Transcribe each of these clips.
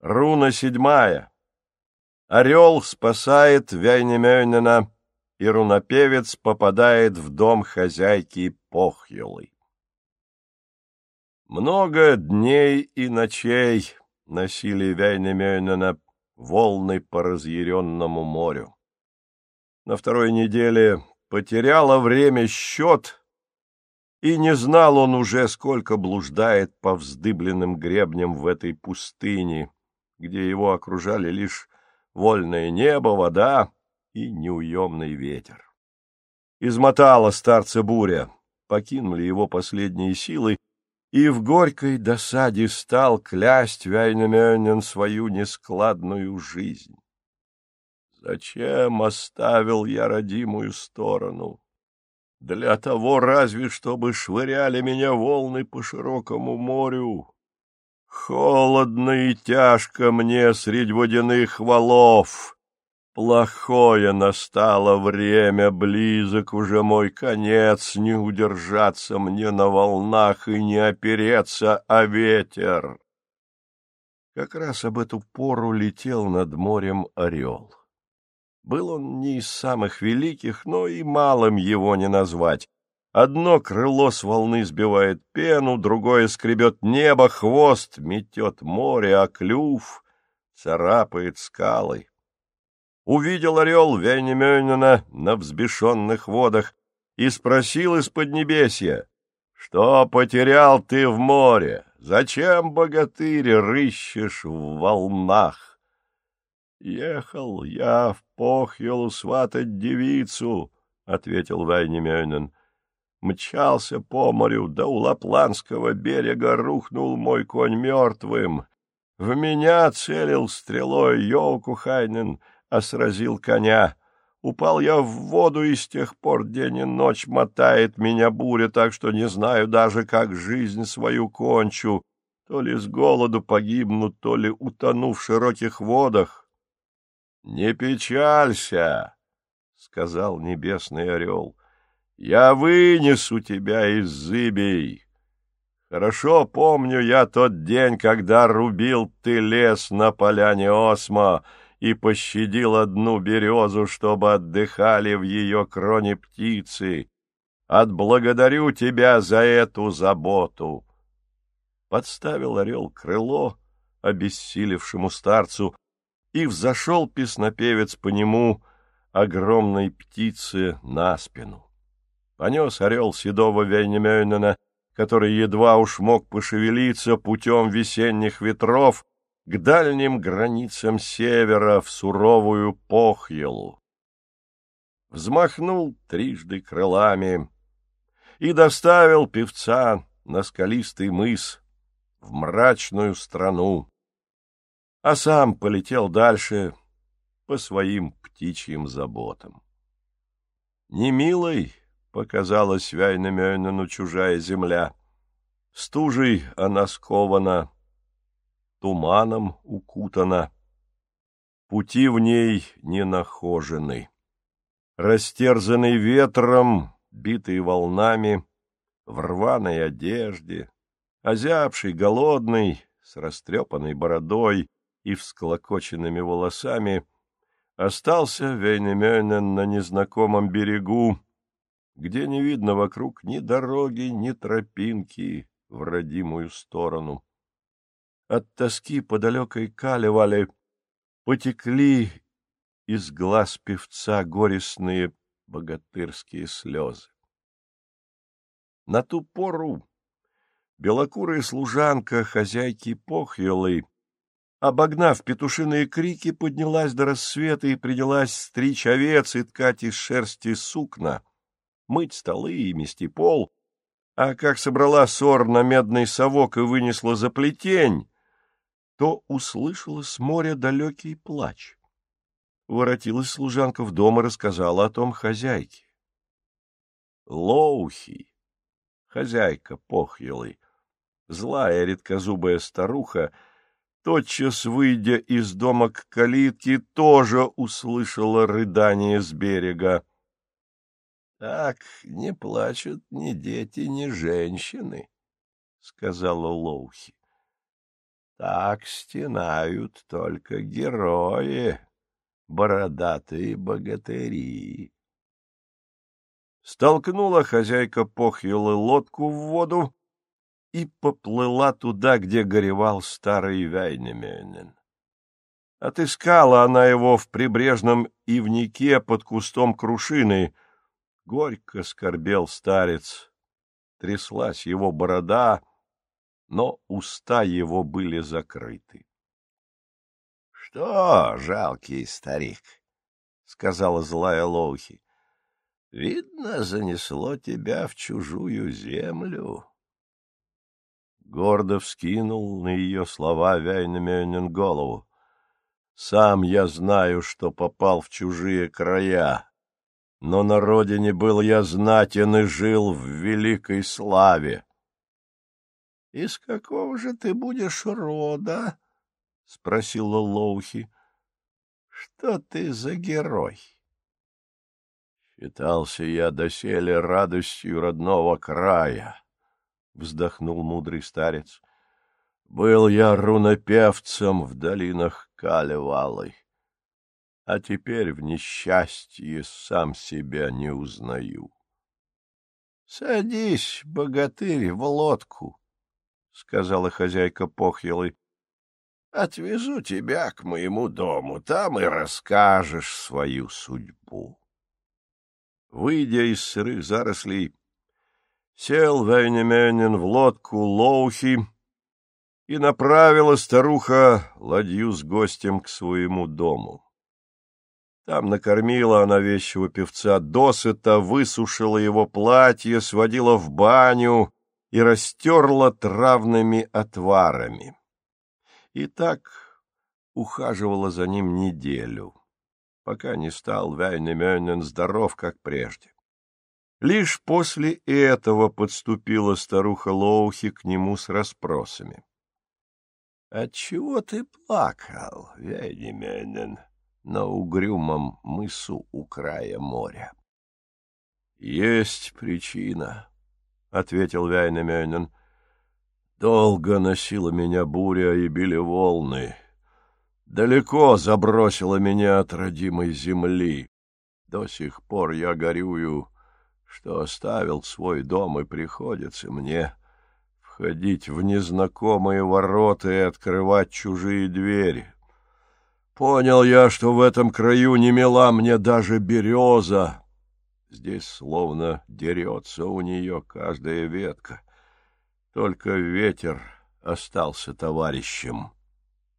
Руна седьмая. Орел спасает Вяйнемёйнена, и рунопевец попадает в дом хозяйки Похьелы. Много дней и ночей носили Вяйнемёйнена волны по разъяренному морю. На второй неделе потеряла время счет, и не знал он уже, сколько блуждает по вздыбленным гребням в этой пустыне, где его окружали лишь вольное небо, вода и неуемный ветер. Измотала старца буря, покинули его последние силы, и в горькой досаде стал клясть Вяйнамёнен свою нескладную жизнь. Зачем оставил я родимую сторону? Для того разве, чтобы швыряли меня волны по широкому морю. Холодно и тяжко мне средь водяных валов. Плохое настало время, близок уже мой конец, не удержаться мне на волнах и не опереться о ветер. Как раз об эту пору летел над морем орел. Был он не из самых великих, но и малым его не назвать. Одно крыло с волны сбивает пену, другое скребет небо, хвост метет море, а клюв царапает скалы увидел орел Вейнемёнина на взбешенных водах и спросил из Поднебесья, «Что потерял ты в море? Зачем, богатырь, рыщешь в волнах?» «Ехал я в Похьелу сватать девицу», — ответил Вайнемёнин. «Мчался по морю, да у Лапландского берега рухнул мой конь мертвым. В меня целил стрелой Йоукухайнен, а сразил коня. Упал я в воду, и с тех пор день и ночь мотает меня буря, так что не знаю даже, как жизнь свою кончу. То ли с голоду погибну, то ли утону в широких водах. — Не печалься, — сказал небесный орел, — я вынесу тебя из зыбей. Хорошо помню я тот день, когда рубил ты лес на поляне Осмо, — и пощадил одну березу, чтобы отдыхали в ее кроне птицы. Отблагодарю тебя за эту заботу. Подставил орел крыло обессилевшему старцу, и взошел песнопевец по нему огромной птице на спину. Понес орел седого Вейнемёйнена, который едва уж мог пошевелиться путем весенних ветров, к дальним границам севера в суровую Похьелу. Взмахнул трижды крылами и доставил певца на скалистый мыс в мрачную страну, а сам полетел дальше по своим птичьим заботам. Немилой показалась Вяйнамёйнану чужая земля. Стужей она скована, туманом укутана. Пути в ней не нахожены. Растерзанный ветром, битый волнами, в рваной одежде, озябший, голодный, с растрепанной бородой и всклокоченными волосами, остался Вейнемёнен на незнакомом берегу, где не видно вокруг ни дороги, ни тропинки в родимую сторону. От тоски по далекой Калевале потекли из глаз певца горестные богатырские слезы. На ту пору белокурая служанка хозяйки Похьелы, обогнав петушиные крики, поднялась до рассвета и принялась стричь овец и ткать из шерсти сукна, мыть столы и мести пол, а как собрала сор на медный совок и вынесла за плетень, то услышала с моря далекий плач. Воротилась служанка в дом и рассказала о том хозяйке. Лоухи, хозяйка похьелой, злая редкозубая старуха, тотчас, выйдя из дома к калитке, тоже услышала рыдание с берега. — Так не плачут ни дети, ни женщины, — сказала Лоухи. Так стенают только герои, бородатые богатыри. Столкнула хозяйка похьелы лодку в воду и поплыла туда, где горевал старый Вайнеменен. Отыскала она его в прибрежном ивнике под кустом крушины. Горько скорбел старец. Тряслась его борода, но уста его были закрыты. — Что, жалкий старик, — сказала злая Лоухи, — видно, занесло тебя в чужую землю. Гордо вскинул на ее слова Вяйнамёнин голову. Сам я знаю, что попал в чужие края, но на родине был я знатен и жил в великой славе. — Из какого же ты будешь рода? — спросила Лоухи. — Что ты за герой? Считался я доселе радостью родного края, — вздохнул мудрый старец. Был я рунопевцем в долинах Калевалой, а теперь в несчастье сам себя не узнаю. — Садись, богатырь, в лодку, — сказала хозяйка Похьелы. — Отвезу тебя к моему дому, там и расскажешь свою судьбу. Выйдя из сырых зарослей, сел Вейнеменен в лодку Лоухи и направила старуха ладью с гостем к своему дому. Там накормила она вещего певца досыта, высушила его платье, сводила в баню и растерла травными отварами. И так ухаживала за ним неделю, пока не стал Вайнемёнен здоров, как прежде. Лишь после этого подступила старуха Лоухи к нему с расспросами. — Отчего ты плакал, Вейнеменен, на угрюмом мысу у края моря? — Есть причина, — ответил Вяйнамёнин. — Долго носила меня буря и били волны. Далеко забросила меня от родимой земли. До сих пор я горюю, что оставил свой дом, и приходится мне входить в незнакомые ворота и открывать чужие двери. Понял я, что в этом краю не мила мне даже береза, Здесь словно дерется у нее каждая ветка. Только ветер остался товарищем,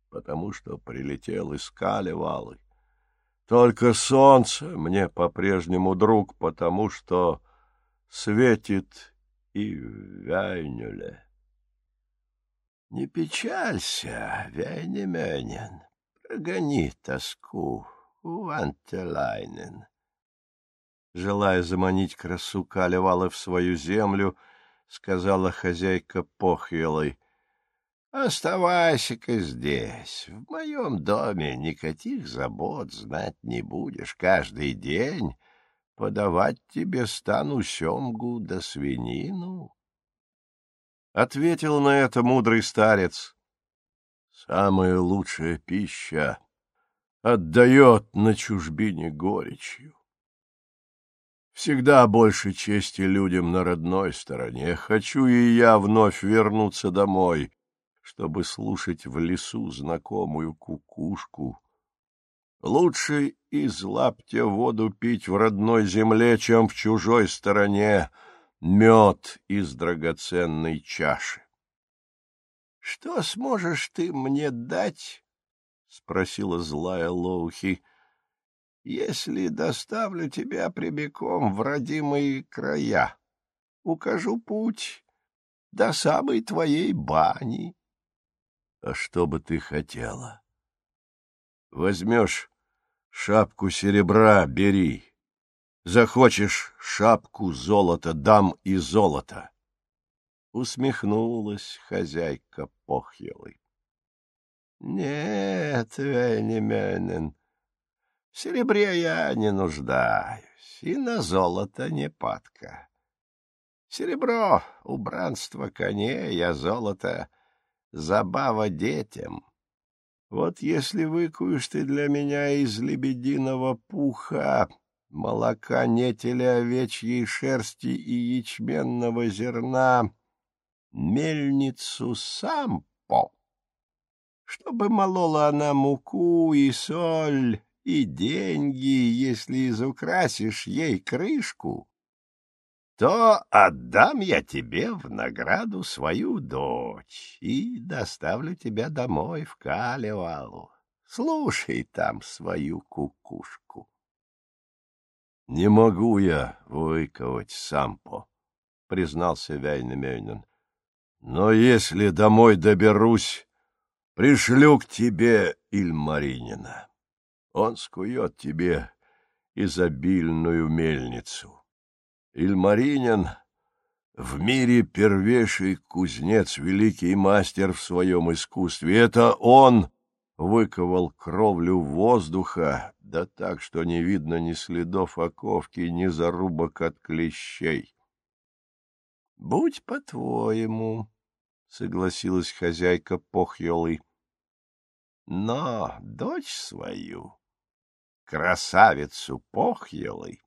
потому что прилетел из Калевалы. Только солнце мне по-прежнему друг, потому что светит и Вяйнюле. Не печалься, Вяйнеменен, прогони тоску, Вантелайнен желая заманить красу Калевала в свою землю, сказала хозяйка Похвелой. — Оставайся-ка здесь. В моем доме никаких забот знать не будешь. Каждый день подавать тебе стану семгу да свинину. Ответил на это мудрый старец. — Самая лучшая пища отдает на чужбине горечью. Всегда больше чести людям на родной стороне. Хочу и я вновь вернуться домой, чтобы слушать в лесу знакомую кукушку. Лучше из лаптя воду пить в родной земле, чем в чужой стороне мед из драгоценной чаши. — Что сможешь ты мне дать? — спросила злая Лоухи если доставлю тебя прямиком в родимые края. Укажу путь до самой твоей бани. — А что бы ты хотела? — Возьмешь шапку серебра — бери. Захочешь шапку золота — дам и золото. Усмехнулась хозяйка Похьелой. — Нет, Венеменен, в серебре я не нуждаюсь, и на золото не падка. Серебро — убранство коней, а золото забава детям. Вот если выкуешь ты для меня из лебединого пуха, молока нетели овечьей шерсти и ячменного зерна, мельницу сампо, чтобы молола она муку и соль, и деньги, если изукрасишь ей крышку, то отдам я тебе в награду свою дочь и доставлю тебя домой в Калевалу. Слушай там свою кукушку. — Не могу я выковать сампо, — признался Вяйнамёйнен. — Но если домой доберусь, пришлю к тебе Ильмаринина. Он скует тебе изобильную мельницу. Ильмаринин в мире первейший кузнец, великий мастер в своем искусстве. Это он выковал кровлю воздуха, да так, что не видно ни следов оковки, ни зарубок от клещей. — Будь по-твоему, — согласилась хозяйка Похьелы. — Но дочь свою, красавицу Похьелой,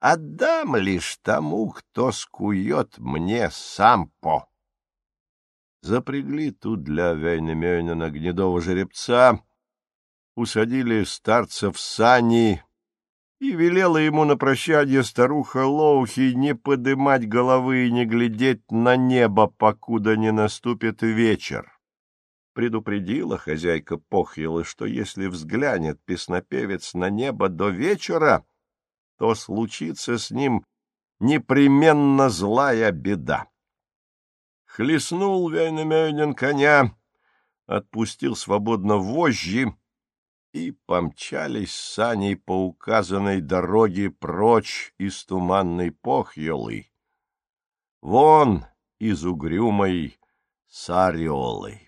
отдам лишь тому, кто скует мне сампо. Запрягли тут для Вейнемёйнена гнедого жеребца, усадили старца в сани и велела ему на прощание старуха Лоухи не подымать головы и не глядеть на небо, покуда не наступит вечер. Предупредила хозяйка Похьела, что если взглянет песнопевец на небо до вечера, то случится с ним непременно злая беда. Хлестнул Вейнамёйнен коня, отпустил свободно вожжи, и помчались сани по указанной дороге прочь из туманной похьелы, вон из угрюмой Сариолы.